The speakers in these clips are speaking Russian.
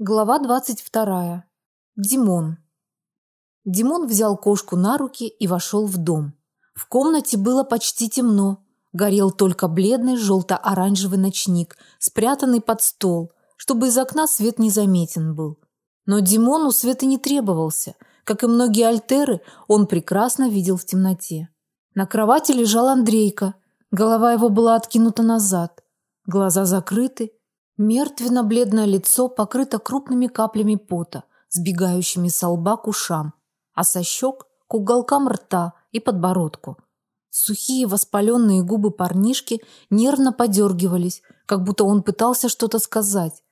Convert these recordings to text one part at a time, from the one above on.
Глава двадцать вторая. Димон. Димон взял кошку на руки и вошел в дом. В комнате было почти темно. Горел только бледный желто-оранжевый ночник, спрятанный под стол, чтобы из окна свет не заметен был. Но Димону света не требовался. Как и многие альтеры, он прекрасно видел в темноте. На кровати лежал Андрейка. Голова его была откинута назад. Глаза закрыты, Мертвенно-бледное лицо покрыто крупными каплями пота, сбегающими с лба к ушам, а со щек к уголкам рта и подбородку. Сухие воспаленные губы парнишки нервно подергивались, как будто он пытался что-то сказать.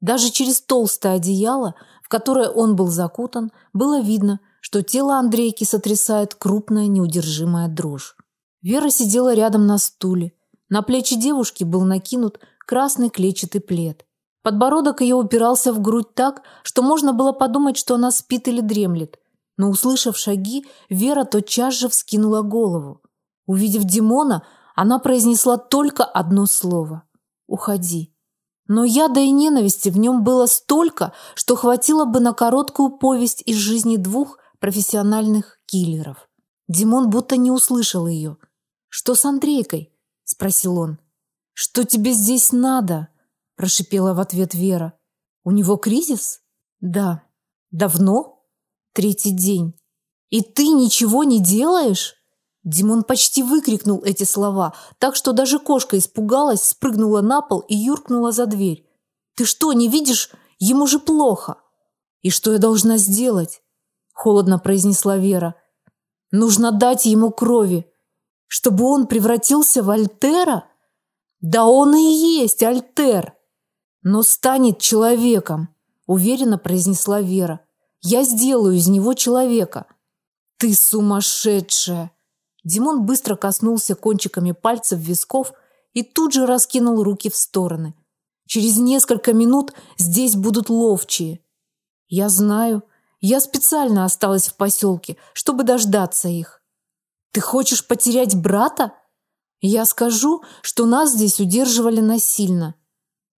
Даже через толстое одеяло, в которое он был закутан, было видно, что тело Андрейки сотрясает крупная неудержимая дрожь. Вера сидела рядом на стуле. На плечи девушки был накинут красный клетчатый плед. Подбородок ее упирался в грудь так, что можно было подумать, что она спит или дремлет. Но услышав шаги, Вера тотчас же вскинула голову. Увидев Димона, она произнесла только одно слово: "Уходи". Но яда и ненависти в нем было столько, что хватило бы на короткую повесть из жизни двух профессиональных киллеров. Димон будто не услышал ее. "Что с Андрейкой?" спросил он. Что тебе здесь надо? прошипела в ответ Вера. У него кризис? Да. Давно? Третий день. И ты ничего не делаешь? Димон почти выкрикнул эти слова, так что даже кошка испугалась, спрыгнула на пол и юркнула за дверь. Ты что, не видишь? Ему же плохо. И что я должна сделать? холодно произнесла Вера. Нужно дать ему крови, чтобы он превратился в альтера? Да он и есть Альтер, но станет человеком, уверенно произнесла Вера. Я сделаю из него человека. Ты сумасшедшая. Димон быстро коснулся кончиками пальцев висков и тут же раскинул руки в стороны. Через несколько минут здесь будут ловчие. Я знаю, я специально осталась в поселке, чтобы дождаться их. Ты хочешь потерять брата? Я скажу, что нас здесь удерживали насильно.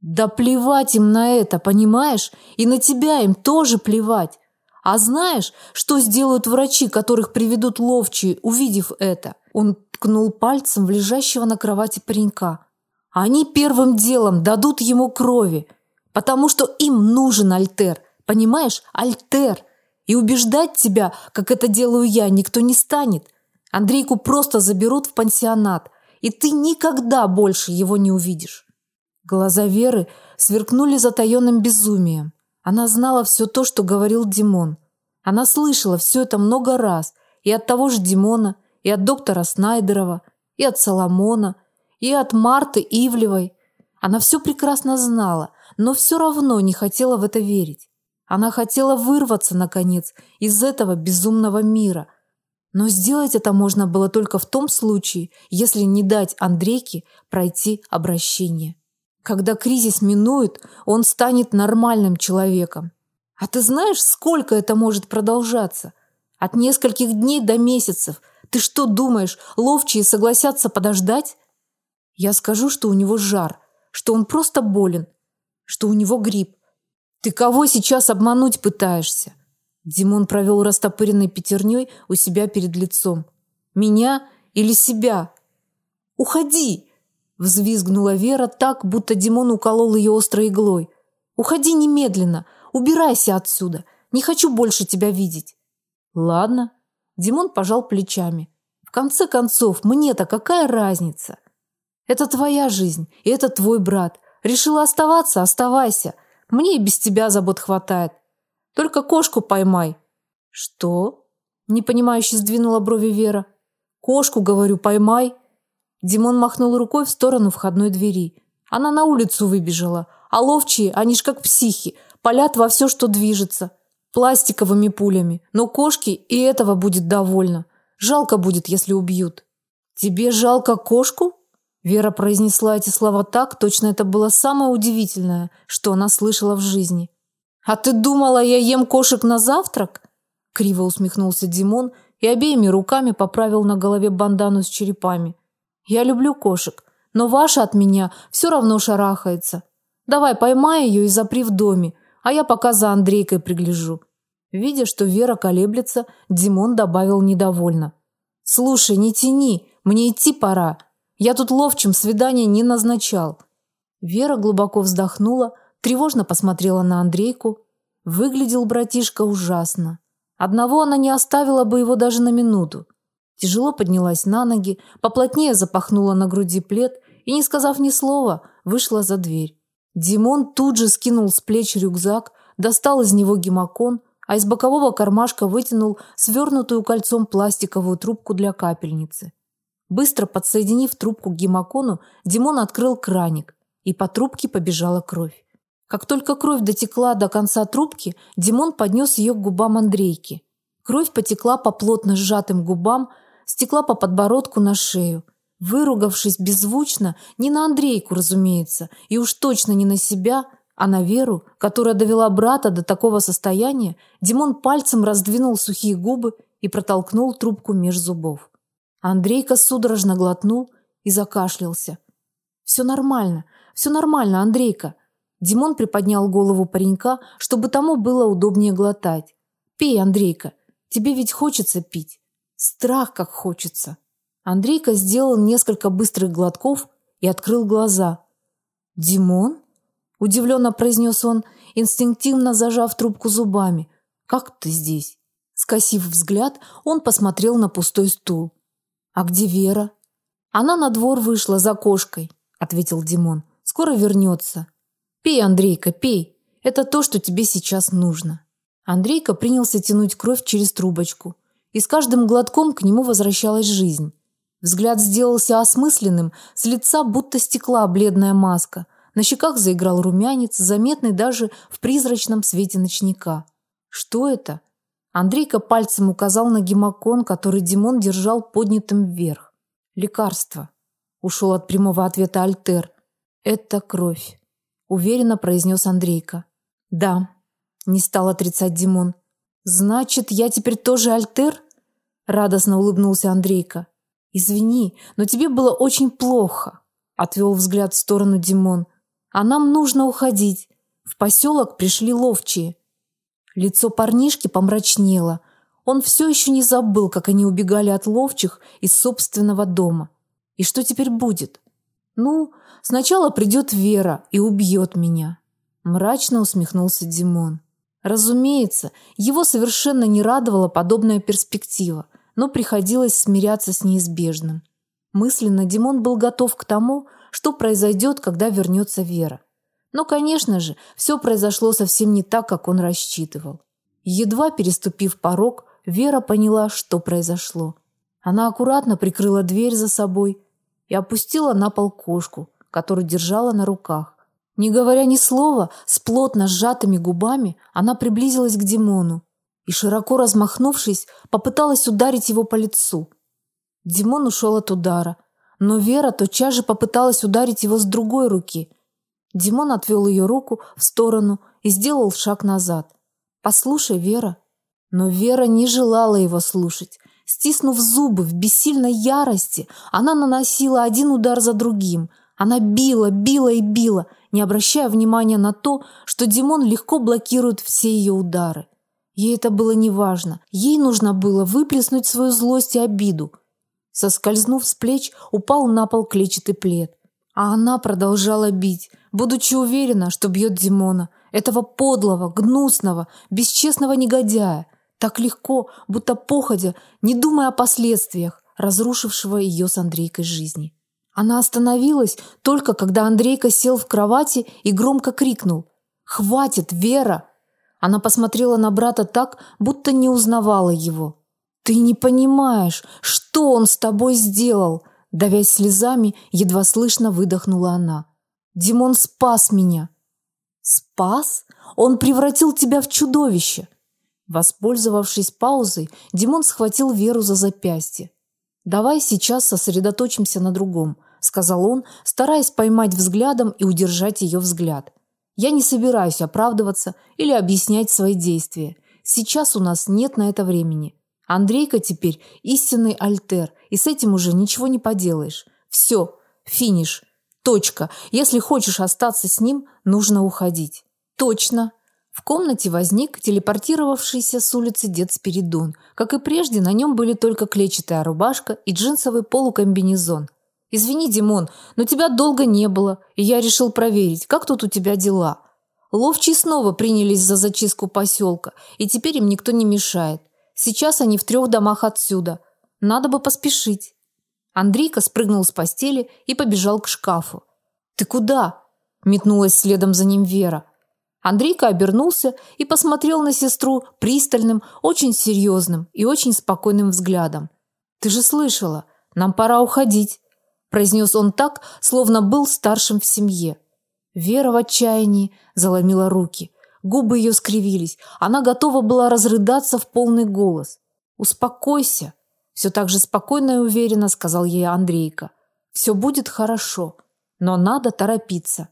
Да плевать им на это, понимаешь? И на тебя им тоже плевать. А знаешь, что сделают врачи, которых приведут ловчие, увидев это? Он ткнул пальцем в лежащего на кровати паренька. Они первым делом дадут ему крови, потому что им нужен альтер. Понимаешь? Альтер. И убеждать тебя, как это делаю я, никто не станет. Андрейку просто заберут в пансионат и ты никогда больше его не увидишь. Глаза Веры сверкнули затаённым безумием. Она знала все то, что говорил Димон. Она слышала все это много раз, и от того же Димона, и от доктора Снайдерова, и от Соломона, и от Марты Ивлевой. Она все прекрасно знала, но все равно не хотела в это верить. Она хотела вырваться наконец из этого безумного мира – но сделать это можно было только в том случае, если не дать Андрейке пройти обращение. Когда кризис минует, он станет нормальным человеком. А ты знаешь, сколько это может продолжаться? От нескольких дней до месяцев. Ты что думаешь, ловчие согласятся подождать? Я скажу, что у него жар, что он просто болен, что у него грипп. Ты кого сейчас обмануть пытаешься? Димон провел растопыренной пятерней у себя перед лицом. Меня или себя? Уходи, взвизгнула Вера так, будто Димон уколол ее острой иглой. Уходи немедленно, убирайся отсюда. Не хочу больше тебя видеть. Ладно, Димон пожал плечами. В конце концов, мне-то какая разница? Это твоя жизнь, и это твой брат. Решила оставаться, оставайся. Мне и без тебя забот хватает. Только кошку поймай. Что? непонимающе сдвинула брови Вера. Кошку, говорю, поймай. Димон махнул рукой в сторону входной двери. Она на улицу выбежала, а ловчие, они ж как психи, палят во все, что движется, пластиковыми пулями. Но кошки и этого будет довольно. Жалко будет, если убьют. Тебе жалко кошку? Вера произнесла эти слова так, точно это было самое удивительное, что она слышала в жизни. А ты думала, я ем кошек на завтрак? Криво усмехнулся Димон и обеими руками поправил на голове бандану с черепами. Я люблю кошек, но ваша от меня все равно шарахается. Давай поймай ее и запри в доме. а я пока за Андрейкой пригляжу. Видя, что Вера колеблется, Димон добавил недовольно. «Слушай, не тяни, мне идти пора. Я тут ловчим свидание не назначал». Вера глубоко вздохнула, тревожно посмотрела на Андрейку. Выглядел братишка ужасно. Одного она не оставила бы его даже на минуту. Тяжело поднялась на ноги, поплотнее запахнула на груди плед и, не сказав ни слова, вышла за дверь. Димон тут же скинул с плеч рюкзак, достал из него гемокон, а из бокового кармашка вытянул свернутую кольцом пластиковую трубку для капельницы. Быстро подсоединив трубку к гемокону, Димон открыл краник, и по трубке побежала кровь. Как только кровь дотекла до конца трубки, Димон поднес ее к губам Андрейки. Кровь потекла по плотно сжатым губам, стекла по подбородку на шею. Выругавшись беззвучно, не на Андрейку, разумеется, и уж точно не на себя, а на Веру, которая довела брата до такого состояния, Димон пальцем раздвинул сухие губы и протолкнул трубку меж зубов. Андрейка судорожно глотнул и закашлялся. «Все нормально, все нормально, Андрейка!» Димон приподнял голову паренька, чтобы тому было удобнее глотать. «Пей, Андрейка, тебе ведь хочется пить. Страх как хочется!» Андрейка сделал несколько быстрых глотков и открыл глаза. «Димон?» – удивленно произнес он, инстинктивно зажав трубку зубами. «Как ты здесь?» Скосив взгляд, он посмотрел на пустой стул. «А где Вера?» «Она на двор вышла за кошкой», – ответил Димон. «Скоро вернется». «Пей, Андрейка, пей. Это то, что тебе сейчас нужно». Андрейка принялся тянуть кровь через трубочку, и с каждым глотком к нему возвращалась жизнь. Взгляд сделался осмысленным, с лица будто стекла бледная маска. На щеках заиграл румянец, заметный даже в призрачном свете ночника. Что это? Андрейка пальцем указал на гемокон, который Димон держал поднятым вверх. Лекарство. Ушел от прямого ответа Альтер. Это кровь, уверенно произнес Андрейка. Да, не стал отрицать Димон. Значит, я теперь тоже Альтер? Радостно улыбнулся Андрейка. Извини, но тебе было очень плохо, отвел взгляд в сторону Димон. А нам нужно уходить. В поселок пришли ловчие. Лицо парнишки помрачнело. Он все еще не забыл, как они убегали от ловчих из собственного дома. И что теперь будет? Ну, сначала придет Вера и убьет меня. Мрачно усмехнулся Димон. Разумеется, его совершенно не радовала подобная перспектива но приходилось смиряться с неизбежным. Мысленно Димон был готов к тому, что произойдет, когда вернется Вера. Но, конечно же, все произошло совсем не так, как он рассчитывал. Едва переступив порог, Вера поняла, что произошло. Она аккуратно прикрыла дверь за собой и опустила на пол кошку, которую держала на руках. Не говоря ни слова, с плотно сжатыми губами она приблизилась к Димону и, широко размахнувшись, попыталась ударить его по лицу. Димон ушел от удара, но Вера тотчас же попыталась ударить его с другой руки. Димон отвел ее руку в сторону и сделал шаг назад. «Послушай, Вера». Но Вера не желала его слушать. Стиснув зубы в бессильной ярости, она наносила один удар за другим. Она била, била и била, не обращая внимания на то, что Димон легко блокирует все ее удары. Ей это было неважно. Ей нужно было выплеснуть свою злость и обиду. Соскользнув с плеч, упал на пол клетчатый плед. А она продолжала бить, будучи уверена, что бьет Димона, этого подлого, гнусного, бесчестного негодяя, так легко, будто походя, не думая о последствиях, разрушившего ее с Андрейкой жизни. Она остановилась только когда Андрейка сел в кровати и громко крикнул: "Хватит, Вера!" Она посмотрела на брата так, будто не узнавала его. Ты не понимаешь, что он с тобой сделал, давясь слезами, едва слышно выдохнула она. Димон спас меня. Спас? Он превратил тебя в чудовище. Воспользовавшись паузой, Димон схватил Веру за запястье. Давай сейчас сосредоточимся на другом, сказал он, стараясь поймать взглядом и удержать ее взгляд. Я не собираюсь оправдываться или объяснять свои действия. Сейчас у нас нет на это времени. Андрейка теперь истинный альтер, и с этим уже ничего не поделаешь. Все, финиш. Точка. Если хочешь остаться с ним, нужно уходить. Точно. В комнате возник телепортировавшийся с улицы дед Спиридон. Как и прежде, на нем были только клетчатая рубашка и джинсовый полукомбинезон. «Извини, Димон, но тебя долго не было, и я решил проверить, как тут у тебя дела». Ловчие снова принялись за зачистку поселка, и теперь им никто не мешает. Сейчас они в трех домах отсюда. Надо бы поспешить. Андрейка спрыгнул с постели и побежал к шкафу. «Ты куда?» – метнулась следом за ним Вера. Андрейка обернулся и посмотрел на сестру пристальным, очень серьезным и очень спокойным взглядом. «Ты же слышала, нам пора уходить», – произнес он так, словно был старшим в семье. Вера в отчаянии заломила руки. Губы ее скривились. Она готова была разрыдаться в полный голос. «Успокойся», – все так же спокойно и уверенно сказал ей Андрейка. «Все будет хорошо, но надо торопиться».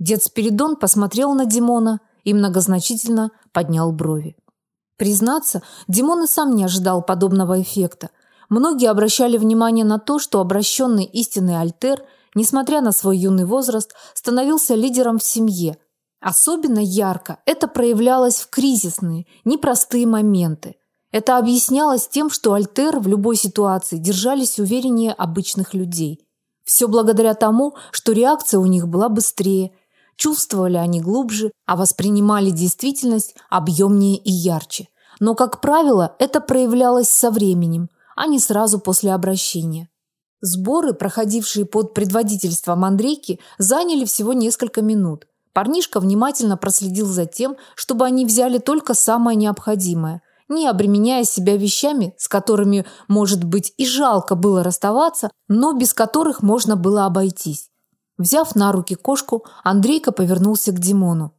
Дед Спиридон посмотрел на Димона и многозначительно поднял брови. Признаться, Димон и сам не ожидал подобного эффекта. Многие обращали внимание на то, что обращенный истинный альтер, несмотря на свой юный возраст, становился лидером в семье. Особенно ярко это проявлялось в кризисные, непростые моменты. Это объяснялось тем, что альтер в любой ситуации держались увереннее обычных людей. Все благодаря тому, что реакция у них была быстрее, Чувствовали они глубже, а воспринимали действительность объемнее и ярче. Но, как правило, это проявлялось со временем, а не сразу после обращения. Сборы, проходившие под предводительством Андрейки, заняли всего несколько минут. Парнишка внимательно проследил за тем, чтобы они взяли только самое необходимое, не обременяя себя вещами, с которыми, может быть, и жалко было расставаться, но без которых можно было обойтись. Взяв на руки кошку, Андрейка повернулся к Димону.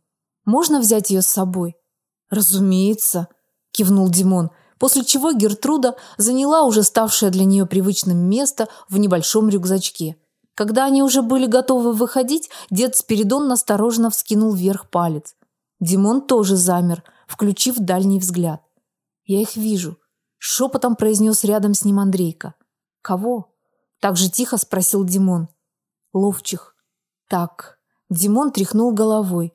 Можно взять ее с собой? Разумеется, кивнул Димон, после чего Гертруда заняла уже ставшее для нее привычным место в небольшом рюкзачке. Когда они уже были готовы выходить, дед Спиридон настороженно вскинул вверх палец. Димон тоже замер, включив дальний взгляд. Я их вижу, шепотом произнес рядом с ним Андрейка. Кого? Так же тихо спросил Димон. Ловчих. Так, Димон тряхнул головой.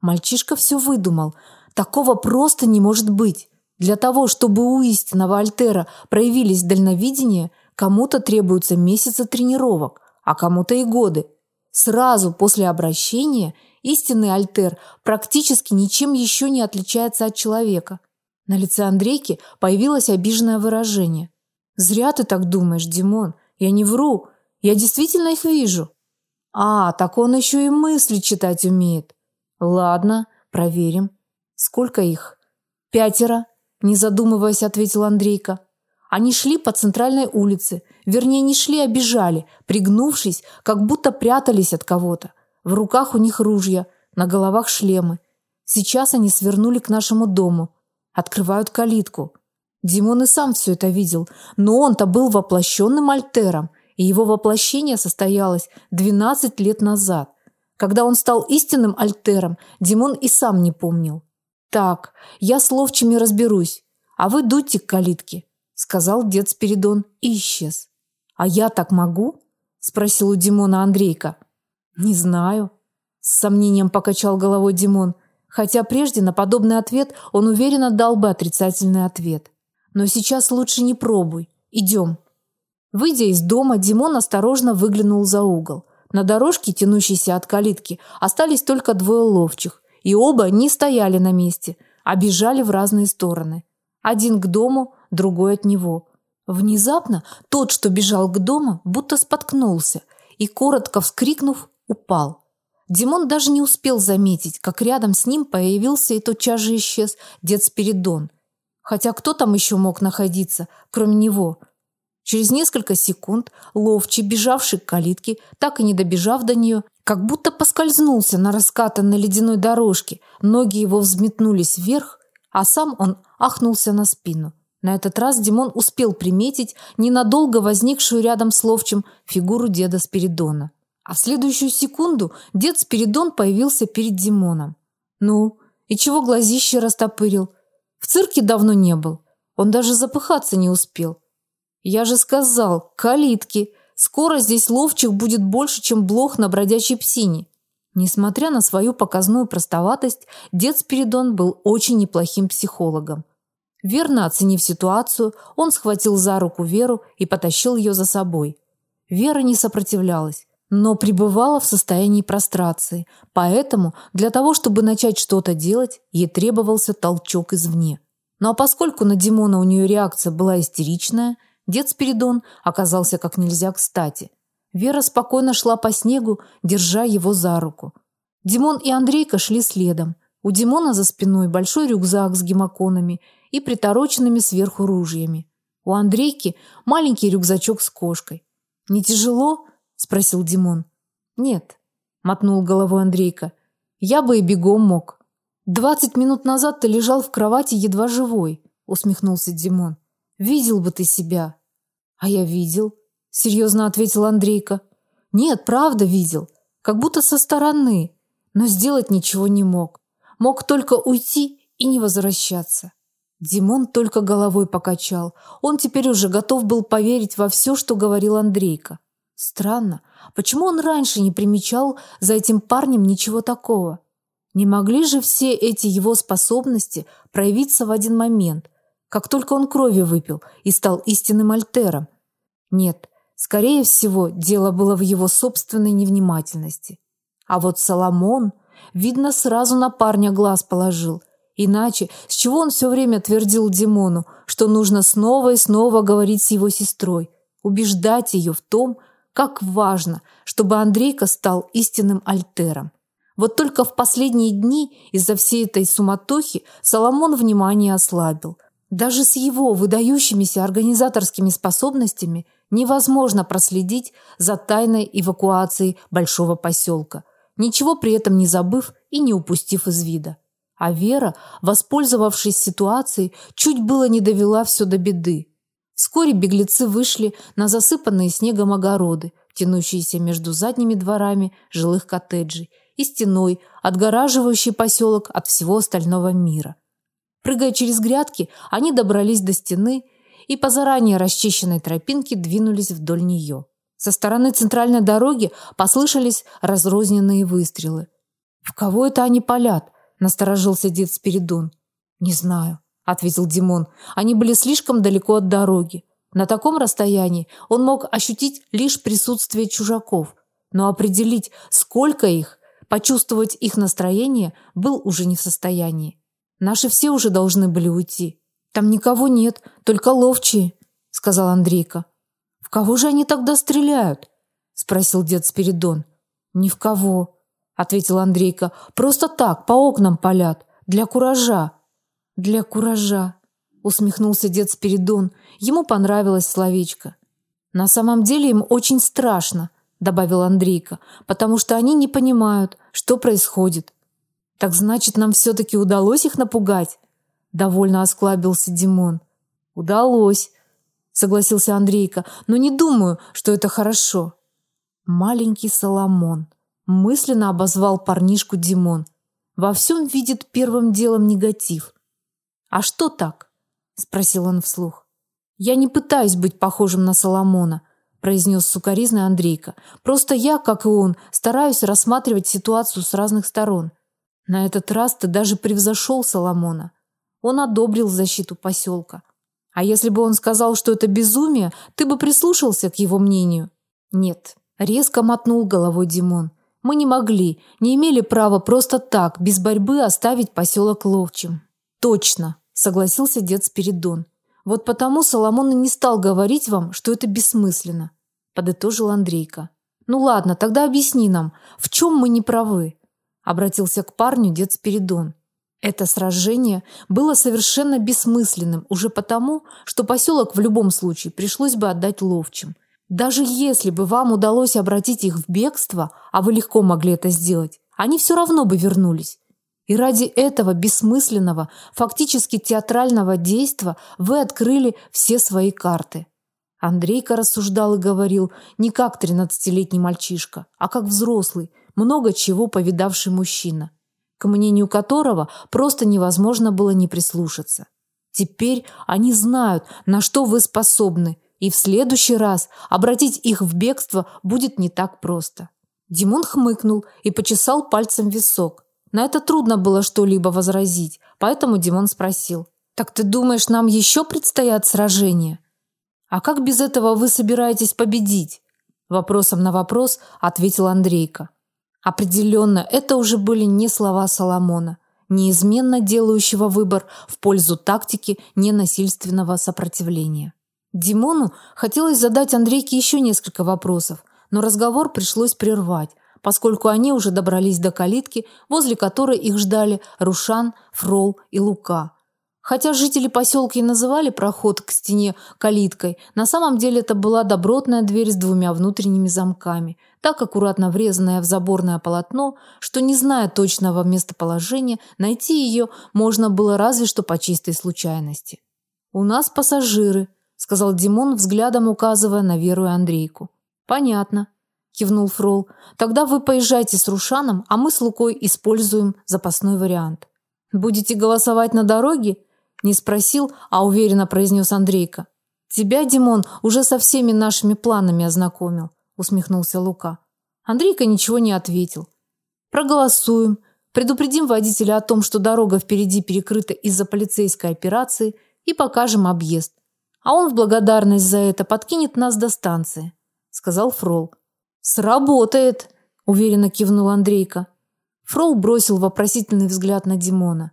Мальчишка все выдумал. Такого просто не может быть. Для того, чтобы у истинного альтера проявились дальновидение, кому-то требуются месяцы тренировок, а кому-то и годы. Сразу после обращения истинный альтер практически ничем еще не отличается от человека. На лице Андрейки появилось обиженное выражение. Зря ты так думаешь, Димон. Я не вру. Я действительно их вижу. А, так он еще и мысли читать умеет. Ладно, проверим. Сколько их? Пятеро, не задумываясь, ответил Андрейка. Они шли по центральной улице, вернее, не шли, а бежали, пригнувшись, как будто прятались от кого-то. В руках у них ружья, на головах шлемы. Сейчас они свернули к нашему дому, открывают калитку. Димон и сам все это видел, но он-то был воплощенным альтером и его воплощение состоялось 12 лет назад. Когда он стал истинным альтером, Димон и сам не помнил. Так, я с ловчими разберусь, а вы дуйте к калитке, сказал дед Спиридон и исчез. А я так могу? спросил у Димона Андрейка. Не знаю, с сомнением покачал головой Димон, хотя прежде на подобный ответ он уверенно дал бы отрицательный ответ. Но сейчас лучше не пробуй. Идем. Выйдя из дома, Димон осторожно выглянул за угол. На дорожке, тянущейся от калитки, остались только двое ловчих, и оба не стояли на месте, а бежали в разные стороны. Один к дому, другой от него. Внезапно тот, что бежал к дому, будто споткнулся и коротко вскрикнув, упал. Димон даже не успел заметить, как рядом с ним появился и тотчас же исчез дед Спиридон. Хотя кто там еще мог находиться, кроме него? Через несколько секунд ловчий, бежавший к калитке, так и не добежав до нее, как будто поскользнулся на раскатанной ледяной дорожке. Ноги его взметнулись вверх, а сам он ахнулся на спину. На этот раз Димон успел приметить ненадолго возникшую рядом с ловчим фигуру деда Спиридона. А в следующую секунду дед Спиридон появился перед Димоном. Ну, и чего глазище растопырил? В цирке давно не был. Он даже запыхаться не успел. Я же сказал, калитки. Скоро здесь ловчих будет больше, чем блох на бродячей псине. Несмотря на свою показную простоватость, дед Спиридон был очень неплохим психологом. Верно оценив ситуацию, он схватил за руку Веру и потащил ее за собой. Вера не сопротивлялась, но пребывала в состоянии прострации, поэтому для того, чтобы начать что-то делать, ей требовался толчок извне. Ну а поскольку на Димона у нее реакция была истеричная, дед Спиридон оказался как нельзя кстати. Вера спокойно шла по снегу, держа его за руку. Димон и Андрейка шли следом. У Димона за спиной большой рюкзак с гемоконами и притороченными сверху ружьями. У Андрейки маленький рюкзачок с кошкой. Не тяжело? спросил Димон. Нет, мотнул головой Андрейка. Я бы и бегом мог. Двадцать минут назад ты лежал в кровати едва живой, усмехнулся Димон. Видел бы ты себя. А я видел, серьезно ответил Андрейка. Нет, правда видел, как будто со стороны, но сделать ничего не мог. Мог только уйти и не возвращаться. Димон только головой покачал. Он теперь уже готов был поверить во все, что говорил Андрейка. Странно, почему он раньше не примечал за этим парнем ничего такого? Не могли же все эти его способности проявиться в один момент, как только он крови выпил и стал истинным альтером? Нет, Скорее всего, дело было в его собственной невнимательности. А вот Соломон, видно, сразу на парня глаз положил. Иначе с чего он все время твердил Димону, что нужно снова и снова говорить с его сестрой, убеждать ее в том, как важно, чтобы Андрейка стал истинным альтером. Вот только в последние дни из-за всей этой суматохи Соломон внимание ослабил. Даже с его выдающимися организаторскими способностями невозможно проследить за тайной эвакуацией большого поселка, ничего при этом не забыв и не упустив из вида. А Вера, воспользовавшись ситуацией, чуть было не довела все до беды. Вскоре беглецы вышли на засыпанные снегом огороды, тянущиеся между задними дворами жилых коттеджей и стеной, отгораживающей поселок от всего остального мира. Прыгая через грядки, они добрались до стены и по заранее расчищенной тропинке двинулись вдоль нее. Со стороны центральной дороги послышались разрозненные выстрелы. В кого это они палят? насторожился дед Спиридон. Не знаю, ответил Димон. Они были слишком далеко от дороги. На таком расстоянии он мог ощутить лишь присутствие чужаков, но определить, сколько их, почувствовать их настроение был уже не в состоянии. Наши все уже должны были уйти. Там никого нет, только ловчие, сказал Андрейка. В кого же они тогда стреляют? спросил дед Спиридон. Ни в кого, ответил Андрейка. Просто так, по окнам палят, для куража. Для куража, усмехнулся дед Спиридон. Ему понравилось словечко. На самом деле им очень страшно, добавил Андрейка, потому что они не понимают, что происходит. Так значит, нам все таки удалось их напугать, довольно осклабился Димон. Удалось, согласился Андрейка, но не думаю, что это хорошо. Маленький Соломон мысленно обозвал парнишку Димон. Во всем видит первым делом негатив. А что так? спросил он вслух. Я не пытаюсь быть похожим на Соломона, произнес сукаризный Андрейка. Просто я, как и он, стараюсь рассматривать ситуацию с разных сторон. На этот раз ты даже превзошел Соломона. Он одобрил защиту поселка. А если бы он сказал, что это безумие, ты бы прислушался к его мнению? Нет, резко мотнул головой Димон. Мы не могли, не имели права просто так, без борьбы оставить поселок Ловчим. Точно, согласился дед Спиридон. Вот потому Соломон и не стал говорить вам, что это бессмысленно, подытожил Андрейка. Ну ладно, тогда объясни нам, в чем мы не правы, обратился к парню дед Спиридон. Это сражение было совершенно бессмысленным уже потому, что поселок в любом случае пришлось бы отдать ловчим. Даже если бы вам удалось обратить их в бегство, а вы легко могли это сделать, они все равно бы вернулись. И ради этого бессмысленного, фактически театрального действа вы открыли все свои карты. Андрейка рассуждал и говорил не как тринадцатилетний мальчишка, а как взрослый, много чего повидавший мужчина к мнению которого просто невозможно было не прислушаться. Теперь они знают, на что вы способны, и в следующий раз обратить их в бегство будет не так просто. Димон хмыкнул и почесал пальцем висок. На это трудно было что-либо возразить, поэтому Димон спросил: "Так ты думаешь, нам еще предстоят сражения? А как без этого вы собираетесь победить?" Вопросом на вопрос ответил Андрейка. Определенно, это уже были не слова Соломона, неизменно делающего выбор в пользу тактики ненасильственного сопротивления. Димону хотелось задать Андрейке еще несколько вопросов, но разговор пришлось прервать, поскольку они уже добрались до калитки, возле которой их ждали Рушан, Фрол и Лука. Хотя жители поселка и называли проход к стене калиткой, на самом деле это была добротная дверь с двумя внутренними замками, так аккуратно врезанная в заборное полотно, что не зная точного местоположения, найти ее можно было разве что по чистой случайности. У нас пассажиры, сказал Димон, взглядом указывая на Веру и Андрейку. Понятно, кивнул Фрол. Тогда вы поезжайте с Рушаном, а мы с Лукой используем запасной вариант. Будете голосовать на дороге? Не спросил, а уверенно произнес Андрейка. Тебя, Димон, уже со всеми нашими планами ознакомил, усмехнулся Лука. Андрейка ничего не ответил. Проголосуем, предупредим водителя о том, что дорога впереди перекрыта из-за полицейской операции и покажем объезд. А он в благодарность за это подкинет нас до станции, сказал Фрол. Сработает, уверенно кивнул Андрейка. Фрол бросил вопросительный взгляд на Димона.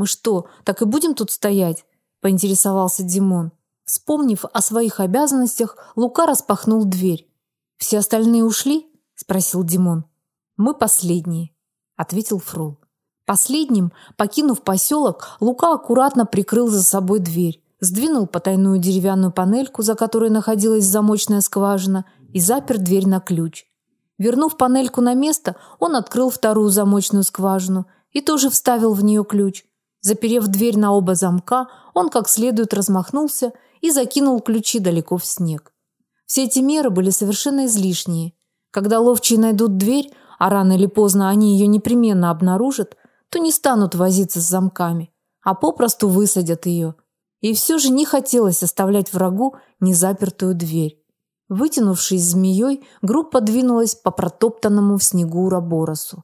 Мы что, так и будем тут стоять? поинтересовался Димон. Вспомнив о своих обязанностях, Лука распахнул дверь. Все остальные ушли? спросил Димон. Мы последние, ответил Фрол. Последним, покинув поселок, Лука аккуратно прикрыл за собой дверь, сдвинул потайную деревянную панельку, за которой находилась замочная скважина, и запер дверь на ключ. Вернув панельку на место, он открыл вторую замочную скважину и тоже вставил в нее ключ. Заперев дверь на оба замка, он как следует размахнулся и закинул ключи далеко в снег. Все эти меры были совершенно излишние. Когда ловчие найдут дверь, а рано или поздно они ее непременно обнаружат, то не станут возиться с замками, а попросту высадят ее. И все же не хотелось оставлять врагу незапертую дверь. Вытянувшись змеей, группа двинулась по протоптанному в снегу Ураборосу.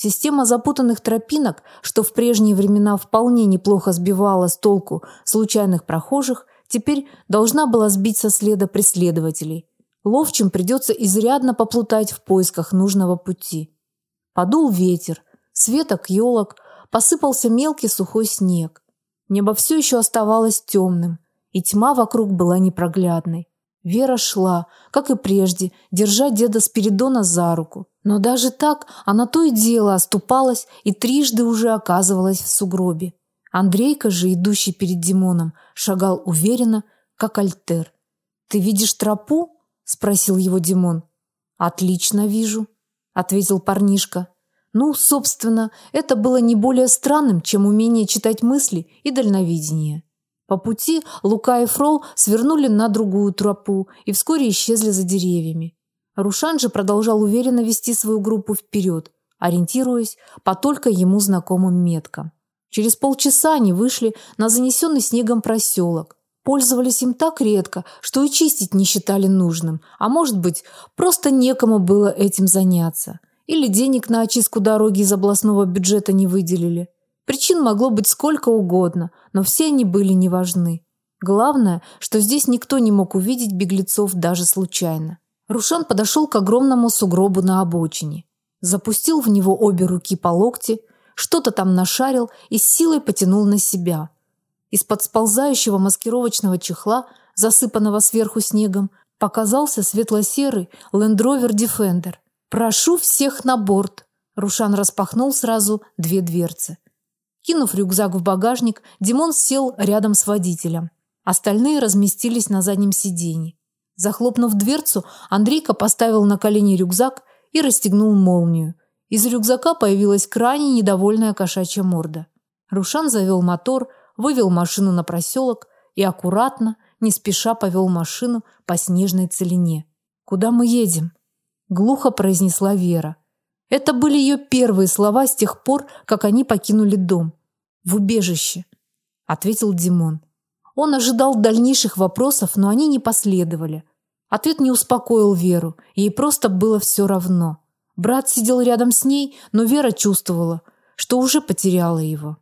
Система запутанных тропинок, что в прежние времена вполне неплохо сбивала с толку случайных прохожих, теперь должна была сбить со следа преследователей. Ловчим придется изрядно поплутать в поисках нужного пути. Подул ветер, с елок посыпался мелкий сухой снег. Небо все еще оставалось темным, и тьма вокруг была непроглядной. Вера шла, как и прежде, держа деда Спиридона за руку. Но даже так она то и дело оступалась и трижды уже оказывалась в сугробе. Андрейка же, идущий перед Димоном, шагал уверенно, как альтер. «Ты видишь тропу?» – спросил его Димон. «Отлично вижу», – ответил парнишка. Ну, собственно, это было не более странным, чем умение читать мысли и дальновидение. По пути Лука и Фрол свернули на другую тропу и вскоре исчезли за деревьями. Рушан же продолжал уверенно вести свою группу вперед, ориентируясь по только ему знакомым меткам. Через полчаса они вышли на занесенный снегом проселок. Пользовались им так редко, что и чистить не считали нужным, а может быть, просто некому было этим заняться. Или денег на очистку дороги из областного бюджета не выделили. Причин могло быть сколько угодно, но все они были неважны. Главное, что здесь никто не мог увидеть беглецов даже случайно. Рушан подошел к огромному сугробу на обочине, запустил в него обе руки по локти, что-то там нашарил и с силой потянул на себя. Из-под сползающего маскировочного чехла, засыпанного сверху снегом, показался светло-серый Land Rover Defender. Прошу всех на борт. Рушан распахнул сразу две дверцы. Кинув рюкзак в багажник, Димон сел рядом с водителем. Остальные разместились на заднем сиденье. Захлопнув дверцу, Андрейка поставил на колени рюкзак и расстегнул молнию. Из рюкзака появилась крайне недовольная кошачья морда. Рушан завел мотор, вывел машину на проселок и аккуратно, не спеша повел машину по снежной целине. Куда мы едем? глухо произнесла Вера. Это были ее первые слова с тех пор, как они покинули дом. В убежище, ответил Димон. Он ожидал дальнейших вопросов, но они не последовали. Ответ не успокоил Веру, ей просто было все равно. Брат сидел рядом с ней, но Вера чувствовала, что уже потеряла его.